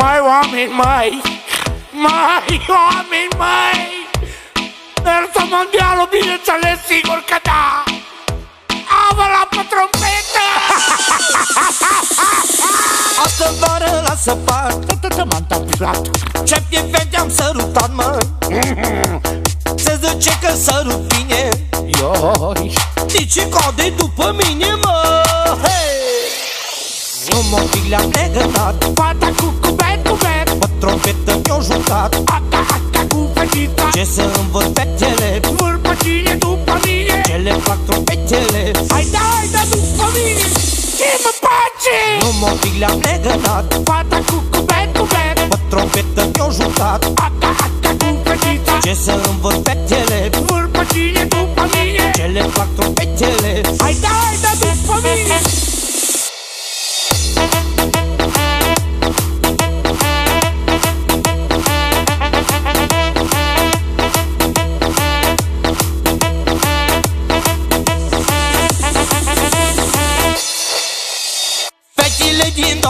Mai oameni, mai Mai oameni, mai Versul mondialul, bineînțeles, sigur că da. Avă la pe trompetă! Astă vară la săpat Tătătă m-am tapilat Ce piept am sărutat, mă Se zice că sărut bine. Ioi. Nici code după mine, mă. Hei! Nu mă pic le-am legănat Fata cu cubet, cubet Pe trompetă mi-o jucat. Aca, aca cu fetița. Ce să învăț fetele Vârpă cine după mine. Ce le fac trompetele? Hai da, hai da după mine. Ce mă face? Nu mă pic le-am legănat Fata cu cubet, cubet Pe trompetă mi-o jucat. Aca, aca cu fetița. Ce să învăț fetele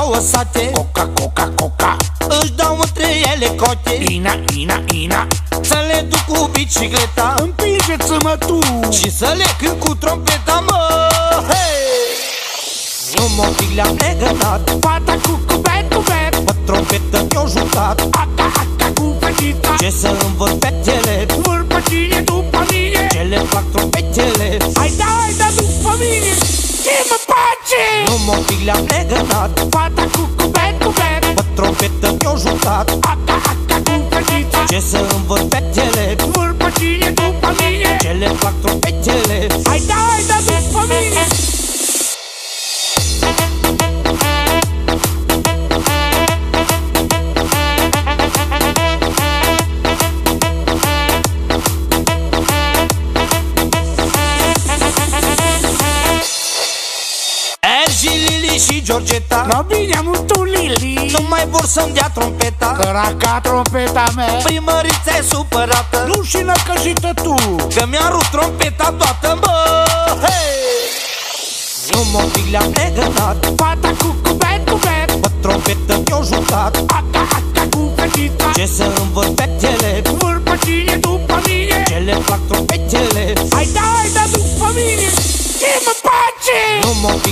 două sate. Coca, coca, coca. Își dau între ele cote Ina, ina, ina. Să le duc cu bicicleta. Împingeți-mă tu. Și să le cânt cu trompeta, mă. Hei! Nu mă pic le-am legănat Fata cu cubet, cubet Pe trompetă mi-o jucat. Aca, aca cu fetița Ce să învăț fetele Vârpă cine după mine. Ce le fac trompetele? Hai face? Nu mă pic le-am legănat Fata cu cubet, cubet Pe trompetă mi-o jucat Aca, aca cu fetița Ce să învăț fetele Vârpă Ergi, Lili și Georgeta. No bine, am tu Lili. Nu mai vor să-mi dea trompeta. Căraca trompeta mea. Primărița e supărată. Nu și năcăjită tu. Că mi-a rupt trompeta toată, mă Hei! Nu mă pic le-am legănat Fata cu cubet, cubet Pe trompetă mi-o jucat. Aca, aca cu fetița Ce să învăț fetele Vârpă cine după mine. Ce le fac trompetele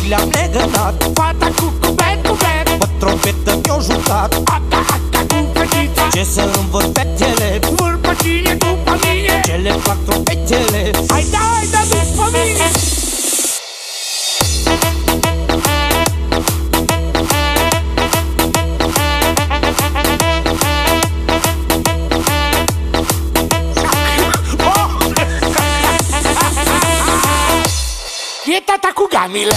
le-am legănat Fata cu cubet, cubet Pe trompetă mi-o jucat. Aca, aca cu fetița Ce să învăț fetele E tata cu gamile